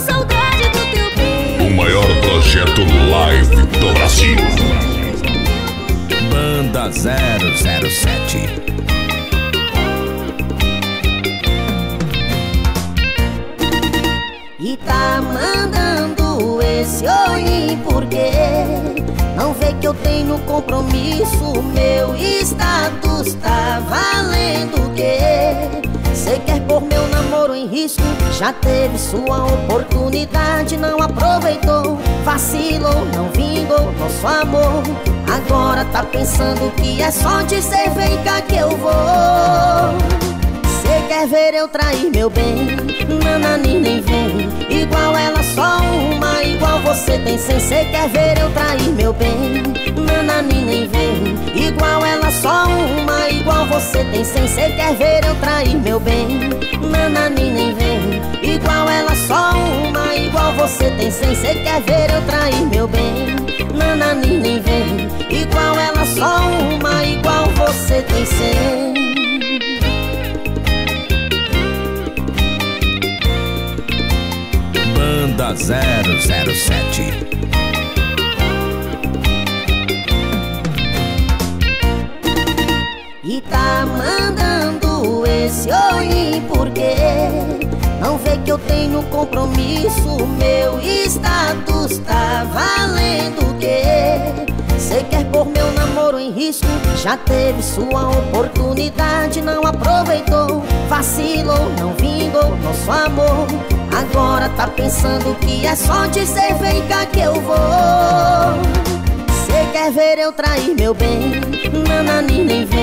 saudade do teu beijo. O maior projeto live do Brasil. Banda 007 E tá mandando esse oi porque Não vê que eu tenho compromisso Meu status tá risco. Já teve sua oportunidade Não aproveitou, vacilou, não vingou nosso amor. Agora tá pensando que é só dizer vem cá que eu vou. Cê quer ver eu trair meu bem? Nanani nem vem. Igual ela só uma, igual você tem cem. Cê quer ver eu trair meu bem? Nanani nem vem. Igual ela só uma, igual você tem cem. Cê quer ver eu trair meu bem? Nanani cem Cê quer ver eu trair meu bem? Nanani nem vem Igual ela só uma, igual você tem cem. Banda 007 E tá mandando esse oi porque Não vê que eu tenho compromisso Meu tá valendo o quê? Cê quer pôr meu namoro em risco Já teve sua oportunidade Não aproveitou, vacilou, não vingou nosso amor Agora tá pensando que é só dizer vem cá que eu vou Cê quer ver eu trair meu bem? Nanani nem vem